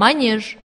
манеж.